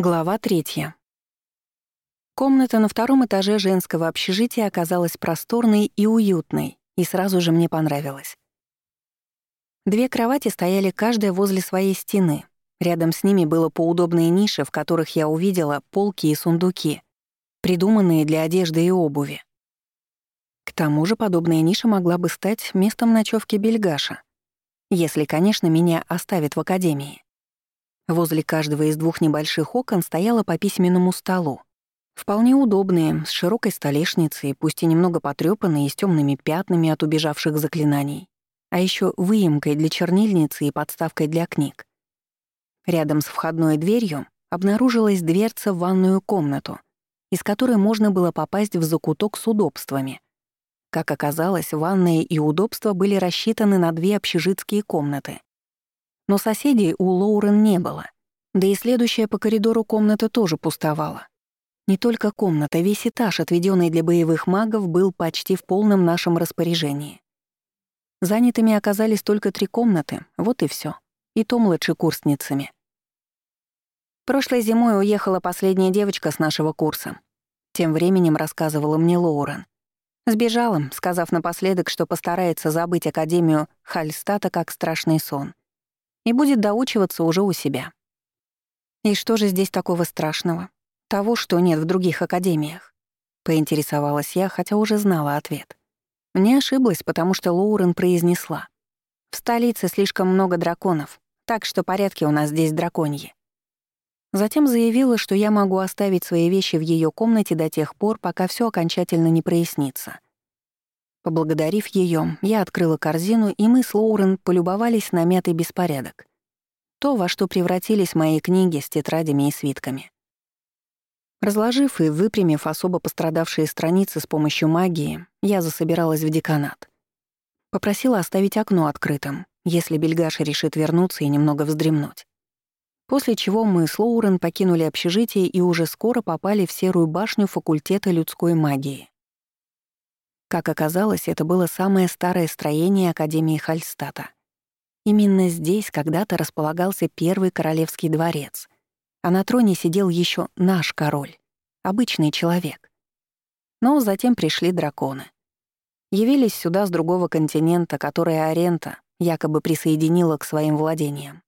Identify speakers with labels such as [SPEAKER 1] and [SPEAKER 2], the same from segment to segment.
[SPEAKER 1] Глава третья. Комната на втором этаже женского общежития оказалась просторной и уютной, и сразу же мне понравилась. Две кровати стояли каждая возле своей стены. Рядом с ними было поудобные ниши, в которых я увидела полки и сундуки, придуманные для одежды и обуви. К тому же подобная ниша могла бы стать местом ночевки Бельгаша, если, конечно, меня оставят в академии. Возле каждого из двух небольших окон стояло по письменному столу. Вполне удобные, с широкой столешницей, пусть и немного потрёпанные и с тёмными пятнами от убежавших заклинаний, а ещё выемкой для чернильницы и подставкой для книг. Рядом с входной дверью обнаружилась дверца в ванную комнату, из которой можно было попасть в закуток с удобствами. Как оказалось, ванные и удобства были рассчитаны на две общежитские комнаты. Но соседей у Лоурен не было. Да и следующая по коридору комната тоже пустовала. Не только комната, весь этаж, отведенный для боевых магов, был почти в полном нашем распоряжении. Занятыми оказались только три комнаты, вот и все. И то младшекурсницами. Прошлой зимой уехала последняя девочка с нашего курса. Тем временем рассказывала мне Лоурен. Сбежала, сказав напоследок, что постарается забыть Академию Хальстата как страшный сон и будет доучиваться уже у себя. И что же здесь такого страшного? Того, что нет в других академиях? Поинтересовалась я, хотя уже знала ответ. Не ошиблась, потому что Лоурен произнесла. «В столице слишком много драконов, так что порядки у нас здесь драконьи». Затем заявила, что я могу оставить свои вещи в ее комнате до тех пор, пока все окончательно не прояснится. Поблагодарив ее, я открыла корзину, и мы с Лоурен полюбовались на мятый беспорядок. То, во что превратились мои книги с тетрадями и свитками. Разложив и выпрямив особо пострадавшие страницы с помощью магии, я засобиралась в деканат. Попросила оставить окно открытым, если Бельгаша решит вернуться и немного вздремнуть. После чего мы с Лоурен покинули общежитие и уже скоро попали в серую башню факультета людской магии. Как оказалось, это было самое старое строение Академии Хальстата. Именно здесь когда-то располагался первый королевский дворец, а на троне сидел еще наш король, обычный человек. Но затем пришли драконы. Явились сюда с другого континента, который Арента якобы присоединила к своим владениям.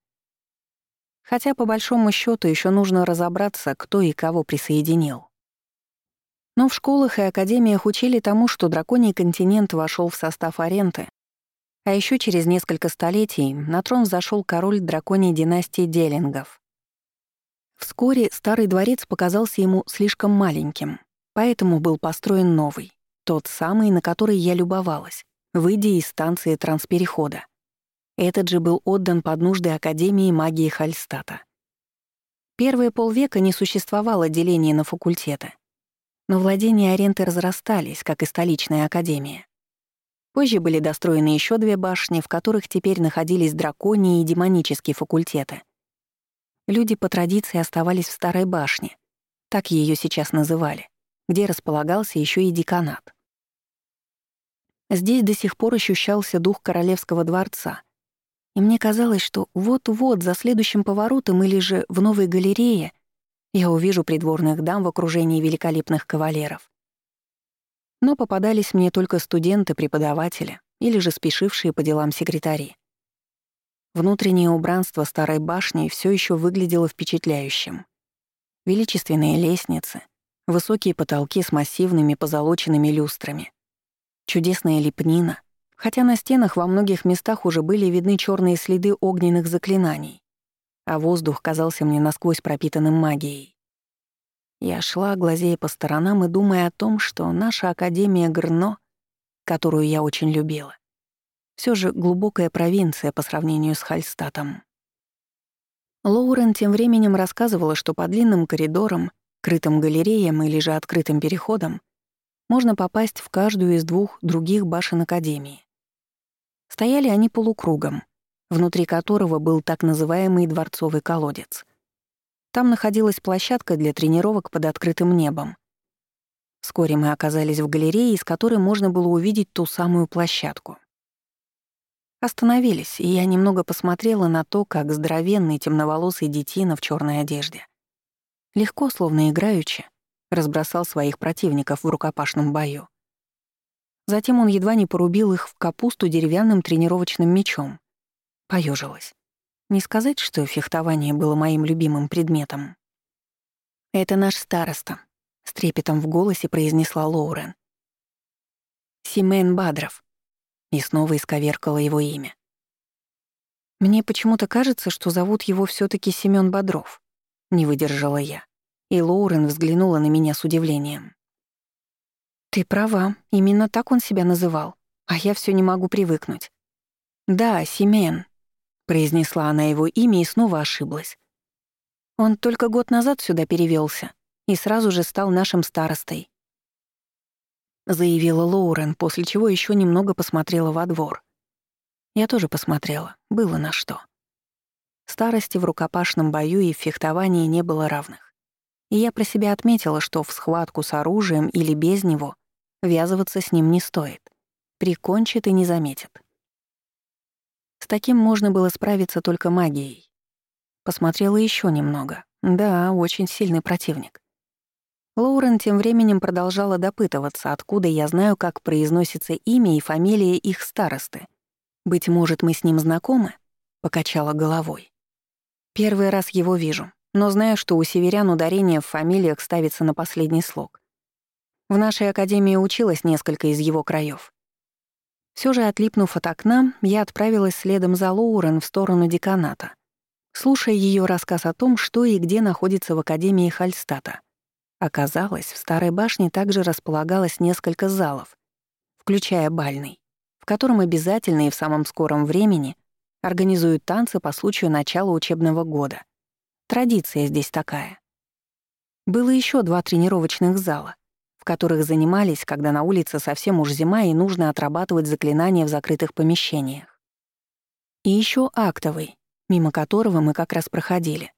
[SPEAKER 1] Хотя, по большому счету еще нужно разобраться, кто и кого присоединил. Но в школах и академиях учили тому, что драконий континент вошел в состав Аренты, а еще через несколько столетий на трон взошел король драконьей династии Делингов. Вскоре старый дворец показался ему слишком маленьким, поэтому был построен новый, тот самый, на который я любовалась, выйдя из станции трансперехода. Этот же был отдан под нужды Академии магии Хальстата. Первые полвека не существовало деления на факультеты. Но владения Аренты разрастались, как и столичная академия. Позже были достроены еще две башни, в которых теперь находились драконии и демонические факультеты. Люди по традиции оставались в старой башне, так ее сейчас называли, где располагался еще и деканат. Здесь до сих пор ощущался дух королевского дворца, и мне казалось, что вот-вот за следующим поворотом или же в новой галерее я увижу придворных дам в окружении великолепных кавалеров. Но попадались мне только студенты-преподаватели или же спешившие по делам секретари. Внутреннее убранство старой башни все еще выглядело впечатляющим. Величественные лестницы, высокие потолки с массивными позолоченными люстрами, чудесная лепнина, хотя на стенах во многих местах уже были видны черные следы огненных заклинаний а воздух казался мне насквозь пропитанным магией. Я шла, глазея по сторонам и думая о том, что наша Академия Грно, которую я очень любила, все же глубокая провинция по сравнению с Хальстатом. Лоурен тем временем рассказывала, что по длинным коридорам, крытым галереям или же открытым переходам можно попасть в каждую из двух других башен Академии. Стояли они полукругом, внутри которого был так называемый дворцовый колодец. Там находилась площадка для тренировок под открытым небом. Вскоре мы оказались в галерее, из которой можно было увидеть ту самую площадку. Остановились, и я немного посмотрела на то, как здоровенный темноволосый детина в черной одежде Легко, словно играючи, разбросал своих противников в рукопашном бою. Затем он едва не порубил их в капусту деревянным тренировочным мечом. Поёжилась. Не сказать, что фехтование было моим любимым предметом. «Это наш староста», — с трепетом в голосе произнесла Лоурен. «Симен Бадров». И снова исковеркала его имя. «Мне почему-то кажется, что зовут его все таки Семён Бодров», — не выдержала я. И Лоурен взглянула на меня с удивлением. «Ты права, именно так он себя называл, а я все не могу привыкнуть». «Да, Семен», — произнесла она его имя и снова ошиблась. «Он только год назад сюда перевелся и сразу же стал нашим старостой», — заявила Лоурен, после чего еще немного посмотрела во двор. Я тоже посмотрела, было на что. Старости в рукопашном бою и в фехтовании не было равных. И я про себя отметила, что в схватку с оружием или без него Ввязываться с ним не стоит. Прикончит и не заметит. С таким можно было справиться только магией. Посмотрела еще немного. Да, очень сильный противник. Лоурен тем временем продолжала допытываться, откуда я знаю, как произносится имя и фамилия их старосты. «Быть может, мы с ним знакомы?» — покачала головой. «Первый раз его вижу, но знаю, что у северян ударение в фамилиях ставится на последний слог. В нашей академии училось несколько из его краев. Все же, отлипнув от окна, я отправилась следом за Лоурен в сторону деканата, слушая ее рассказ о том, что и где находится в Академии Хальстата. Оказалось, в Старой башне также располагалось несколько залов, включая бальный, в котором обязательно и в самом скором времени организуют танцы по случаю начала учебного года. Традиция здесь такая. Было еще два тренировочных зала, в которых занимались, когда на улице совсем уж зима и нужно отрабатывать заклинания в закрытых помещениях. И еще актовый, мимо которого мы как раз проходили.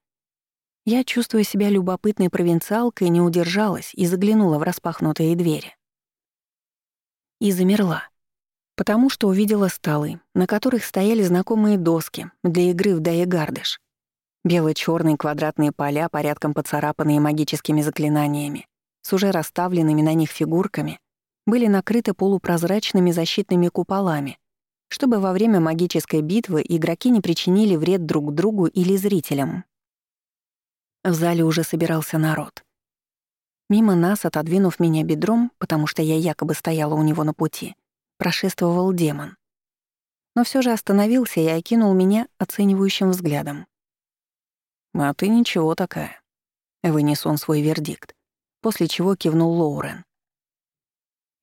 [SPEAKER 1] Я, чувствуя себя любопытной провинциалкой, не удержалась и заглянула в распахнутые двери. И замерла, потому что увидела столы, на которых стояли знакомые доски для игры в Даегардыш. бело черные квадратные поля, порядком поцарапанные магическими заклинаниями, с уже расставленными на них фигурками были накрыты полупрозрачными защитными куполами, чтобы во время магической битвы игроки не причинили вред друг другу или зрителям. В зале уже собирался народ. Мимо нас, отодвинув меня бедром, потому что я якобы стояла у него на пути, прошествовал демон. Но все же остановился и окинул меня оценивающим взглядом. «А ты ничего такая», — вынес он свой вердикт после чего кивнул Лоурен.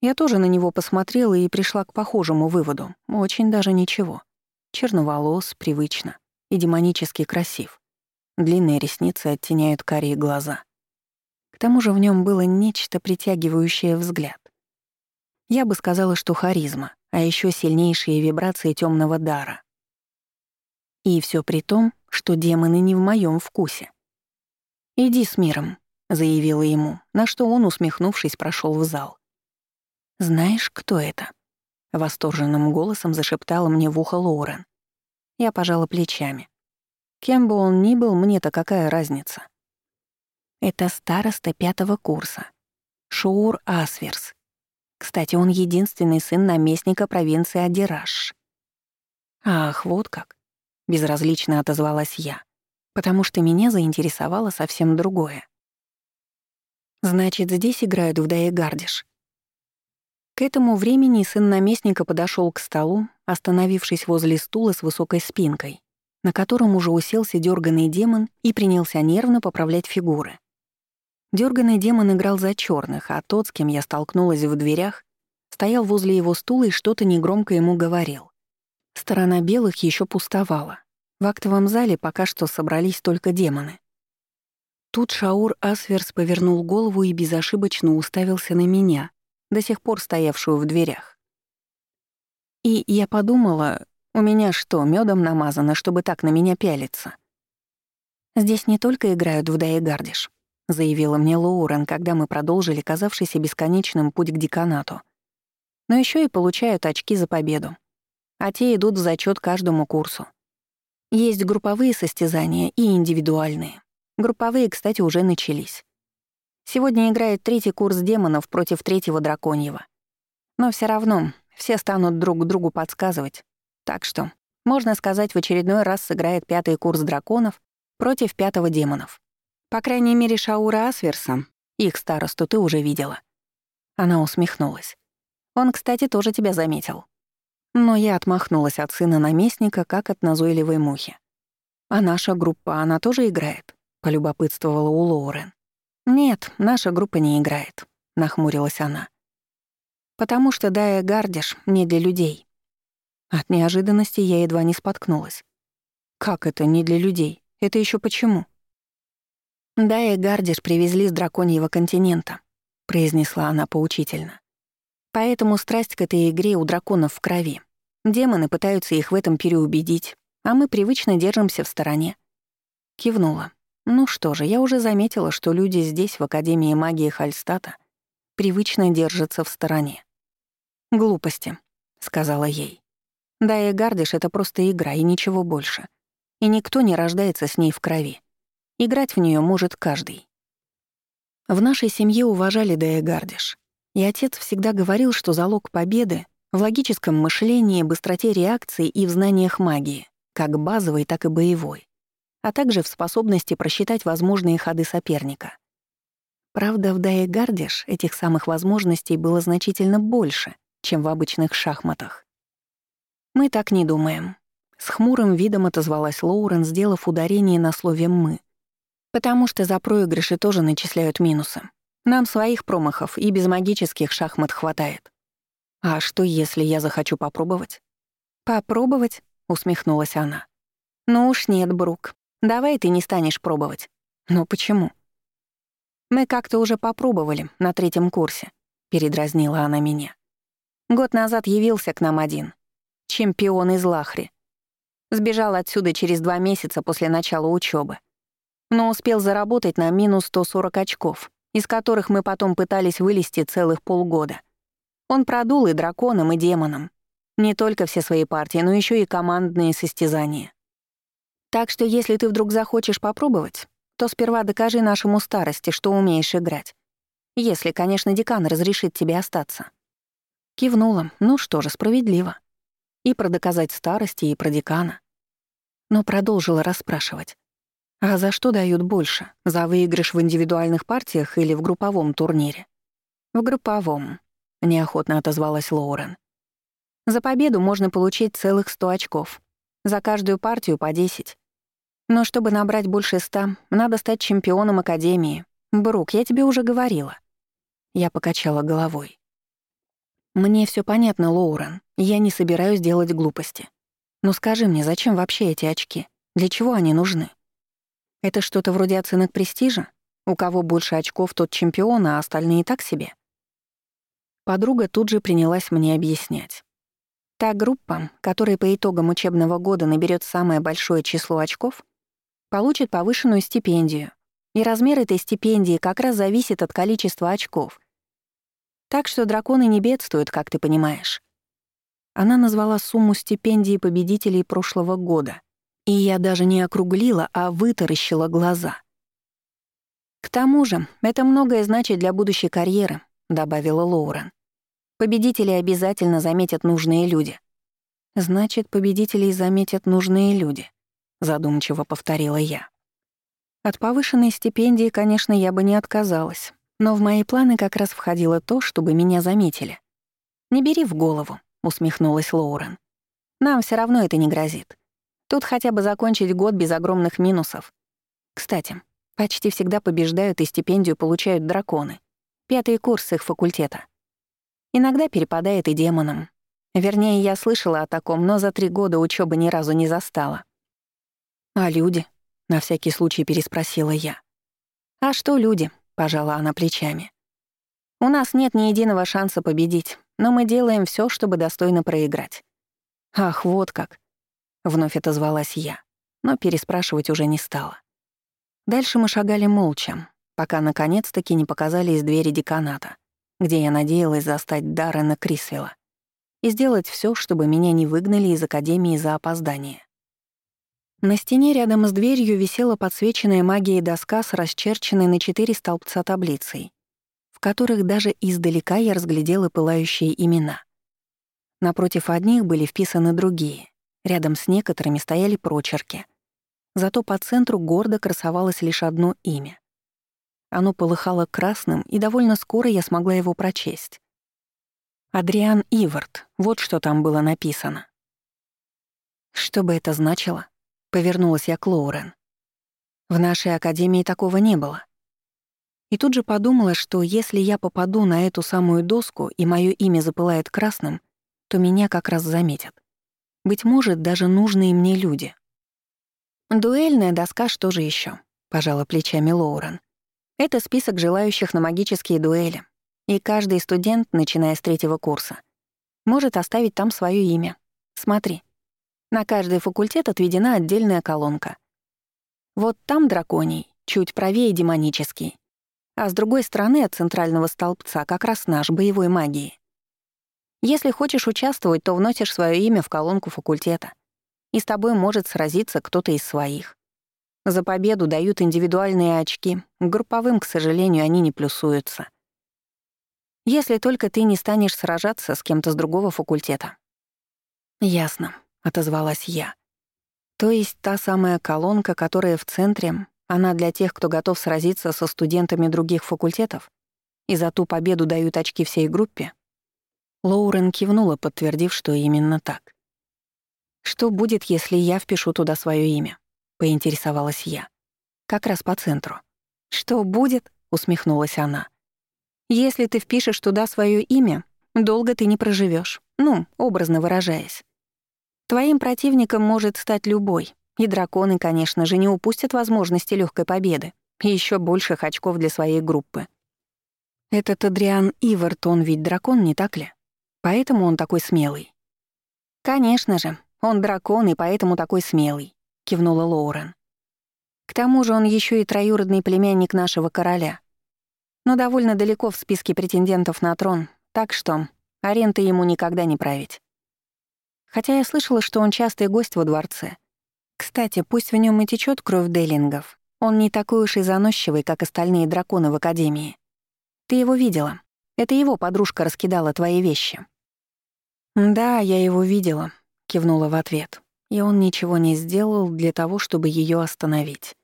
[SPEAKER 1] Я тоже на него посмотрела и пришла к похожему выводу. Очень даже ничего. Черноволос, привычно. И демонически красив. Длинные ресницы оттеняют карие глаза. К тому же в нем было нечто притягивающее взгляд. Я бы сказала, что харизма, а еще сильнейшие вибрации темного дара. И все при том, что демоны не в моем вкусе. «Иди с миром», — заявила ему, на что он, усмехнувшись, прошел в зал. «Знаешь, кто это?» — восторженным голосом зашептала мне в ухо Лоурен. Я пожала плечами. Кем бы он ни был, мне-то какая разница? Это староста пятого курса. Шуур Асверс. Кстати, он единственный сын наместника провинции Адираш. Ах, вот как. Безразлично отозвалась я, потому что меня заинтересовало совсем другое. Значит, здесь играют в Даегардиш. К этому времени сын наместника подошел к столу, остановившись возле стула с высокой спинкой, на котором уже уселся дерганный демон и принялся нервно поправлять фигуры. Дерганный демон играл за черных, а тот, с кем я столкнулась в дверях, стоял возле его стула и что-то негромко ему говорил. Сторона белых еще пустовала. В актовом зале пока что собрались только демоны. Тут Шаур Асверс повернул голову и безошибочно уставился на меня, до сих пор стоявшую в дверях. И я подумала, у меня что, медом намазано, чтобы так на меня пялиться? «Здесь не только играют в Даегардиш», — заявила мне Лоурен, когда мы продолжили казавшийся бесконечным путь к деканату. «Но еще и получают очки за победу. А те идут в зачет каждому курсу. Есть групповые состязания и индивидуальные. Групповые, кстати, уже начались. Сегодня играет третий курс демонов против третьего драконьего. Но все равно все станут друг другу подсказывать. Так что, можно сказать, в очередной раз сыграет пятый курс драконов против пятого демонов. По крайней мере, Шаура Асверса, их старосту, ты уже видела. Она усмехнулась. Он, кстати, тоже тебя заметил. Но я отмахнулась от сына наместника, как от назойливой мухи. «А наша группа, она тоже играет?» — полюбопытствовала у Лоурен. «Нет, наша группа не играет», — нахмурилась она. «Потому что Дая Гардиш не для людей». От неожиданности я едва не споткнулась. «Как это не для людей? Это еще почему?» «Дая Гардиш привезли с драконьего континента», — произнесла она поучительно. «Поэтому страсть к этой игре у драконов в крови. Демоны пытаются их в этом переубедить, а мы привычно держимся в стороне». Кивнула. Ну что же, я уже заметила, что люди здесь, в Академии магии Хальстата, привычно держатся в стороне. «Глупости», — сказала ей. «Да и Гардиш — это просто игра и ничего больше. И никто не рождается с ней в крови. Играть в нее может каждый». В нашей семье уважали Дея Гардиш. И отец всегда говорил, что залог победы в логическом мышлении, быстроте реакции и в знаниях магии, как базовой, так и боевой а также в способности просчитать возможные ходы соперника. Правда, в Дае этих самых возможностей было значительно больше, чем в обычных шахматах. «Мы так не думаем», — с хмурым видом отозвалась Лоурен, сделав ударение на слове «мы». «Потому что за проигрыши тоже начисляют минусы. Нам своих промахов и без магических шахмат хватает. А что, если я захочу попробовать?» «Попробовать?» — усмехнулась она. «Ну уж нет, Брук. Давай ты не станешь пробовать. Но почему? Мы как-то уже попробовали на третьем курсе, передразнила она меня. Год назад явился к нам один. Чемпион из Лахри. Сбежал отсюда через два месяца после начала учебы, Но успел заработать на минус 140 очков, из которых мы потом пытались вылезти целых полгода. Он продул и драконам, и демонам. Не только все свои партии, но еще и командные состязания. Так что если ты вдруг захочешь попробовать, то сперва докажи нашему старости, что умеешь играть. Если, конечно, декан разрешит тебе остаться». Кивнула. Ну что же, справедливо. И про доказать старости, и про декана. Но продолжила расспрашивать. А за что дают больше? За выигрыш в индивидуальных партиях или в групповом турнире? В групповом, неохотно отозвалась Лоурен. За победу можно получить целых 100 очков. За каждую партию по 10. Но чтобы набрать больше ста, надо стать чемпионом Академии. Брук, я тебе уже говорила. Я покачала головой. Мне все понятно, Лоурен. Я не собираюсь делать глупости. Но скажи мне, зачем вообще эти очки? Для чего они нужны? Это что-то вроде оценок престижа? У кого больше очков, тот чемпион, а остальные так себе? Подруга тут же принялась мне объяснять. Та группа, которая по итогам учебного года наберет самое большое число очков, получит повышенную стипендию. И размер этой стипендии как раз зависит от количества очков. Так что драконы не бедствуют, как ты понимаешь. Она назвала сумму стипендии победителей прошлого года. И я даже не округлила, а вытаращила глаза. «К тому же, это многое значит для будущей карьеры», — добавила Лоурен. «Победители обязательно заметят нужные люди». «Значит, победителей заметят нужные люди», задумчиво повторила я. От повышенной стипендии, конечно, я бы не отказалась, но в мои планы как раз входило то, чтобы меня заметили. «Не бери в голову», — усмехнулась Лоурен. «Нам все равно это не грозит. Тут хотя бы закончить год без огромных минусов. Кстати, почти всегда побеждают и стипендию получают драконы. Пятый курс их факультета. Иногда перепадает и демонам. Вернее, я слышала о таком, но за три года учебы ни разу не застала. «А люди?» — на всякий случай переспросила я. «А что люди?» — пожала она плечами. «У нас нет ни единого шанса победить, но мы делаем все, чтобы достойно проиграть». «Ах, вот как!» — вновь отозвалась я, но переспрашивать уже не стала. Дальше мы шагали молча, пока наконец-таки не показали из двери деканата, где я надеялась застать Даррена Крисвелла и сделать все, чтобы меня не выгнали из академии за опоздание. На стене рядом с дверью висела подсвеченная магией доска с расчерченной на четыре столбца таблицей, в которых даже издалека я разглядела пылающие имена. Напротив одних были вписаны другие, рядом с некоторыми стояли прочерки. Зато по центру гордо красовалось лишь одно имя. Оно полыхало красным, и довольно скоро я смогла его прочесть. Адриан Ивард, вот что там было написано. Что бы это значило? Повернулась я к Лоурен. В нашей академии такого не было. И тут же подумала, что если я попаду на эту самую доску и мое имя запылает красным, то меня как раз заметят. Быть может, даже нужные мне люди. «Дуэльная доска, что же еще? пожала плечами Лоурен. «Это список желающих на магические дуэли, и каждый студент, начиная с третьего курса, может оставить там свое имя. Смотри, на каждый факультет отведена отдельная колонка. Вот там драконий, чуть правее демонический. А с другой стороны от центрального столбца как раз наш боевой магии. Если хочешь участвовать, то вносишь свое имя в колонку факультета. И с тобой может сразиться кто-то из своих. За победу дают индивидуальные очки, групповым, к сожалению, они не плюсуются. Если только ты не станешь сражаться с кем-то с другого факультета. Ясно. — отозвалась я. То есть та самая колонка, которая в центре, она для тех, кто готов сразиться со студентами других факультетов? И за ту победу дают очки всей группе? Лоурен кивнула, подтвердив, что именно так. «Что будет, если я впишу туда свое имя?» — поинтересовалась я. «Как раз по центру». «Что будет?» — усмехнулась она. «Если ты впишешь туда свое имя, долго ты не проживешь. ну, образно выражаясь. Твоим противником может стать любой, и драконы, конечно же, не упустят возможности легкой победы и еще больших очков для своей группы. Этот Адриан Ивард, он ведь дракон, не так ли? Поэтому он такой смелый. «Конечно же, он дракон и поэтому такой смелый», — кивнула Лоурен. «К тому же он еще и троюродный племянник нашего короля. Но довольно далеко в списке претендентов на трон, так что аренты ему никогда не править. Хотя я слышала, что он частый гость во дворце. Кстати, пусть в нем и течет кровь Делингов, он не такой уж и заносчивый, как остальные драконы в Академии. Ты его видела. Это его подружка раскидала твои вещи. «Да, я его видела», — кивнула в ответ. И он ничего не сделал для того, чтобы ее остановить.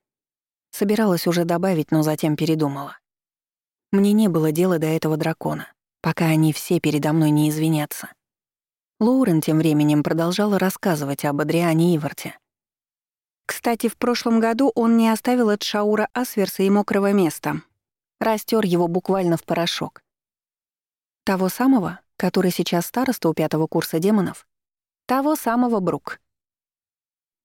[SPEAKER 1] Собиралась уже добавить, но затем передумала. Мне не было дела до этого дракона, пока они все передо мной не извинятся. Лоурен тем временем продолжала рассказывать об Адриане Иварте. Кстати, в прошлом году он не оставил от Шаура Асверса и мокрого места. Растер его буквально в порошок. Того самого, который сейчас староста у пятого курса демонов? Того самого Брук.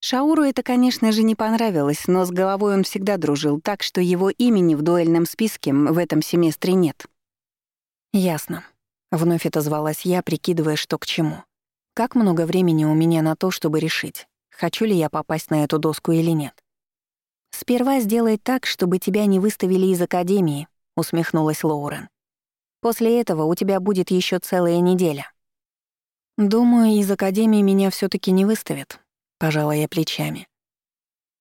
[SPEAKER 1] Шауру это, конечно же, не понравилось, но с головой он всегда дружил, так что его имени в дуэльном списке в этом семестре нет. Ясно. Вновь отозвалась я, прикидывая, что к чему. Как много времени у меня на то, чтобы решить, хочу ли я попасть на эту доску или нет. «Сперва сделай так, чтобы тебя не выставили из академии», — усмехнулась Лоурен. «После этого у тебя будет еще целая неделя». «Думаю, из академии меня все таки не выставят», — пожала я плечами.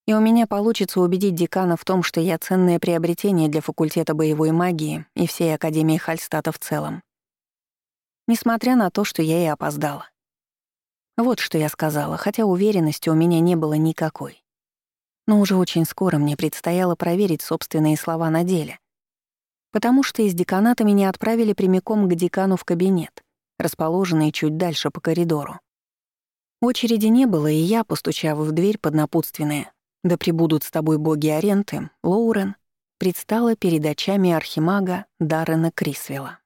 [SPEAKER 1] «И у меня получится убедить декана в том, что я ценное приобретение для факультета боевой магии и всей Академии Хальстата в целом несмотря на то, что я и опоздала. Вот что я сказала, хотя уверенности у меня не было никакой. Но уже очень скоро мне предстояло проверить собственные слова на деле. Потому что из деканата меня отправили прямиком к декану в кабинет, расположенный чуть дальше по коридору. Очереди не было, и я, постучав в дверь под напутственное «Да прибудут с тобой боги Аренты», Лоурен, предстала перед очами архимага Даррена Крисвелла.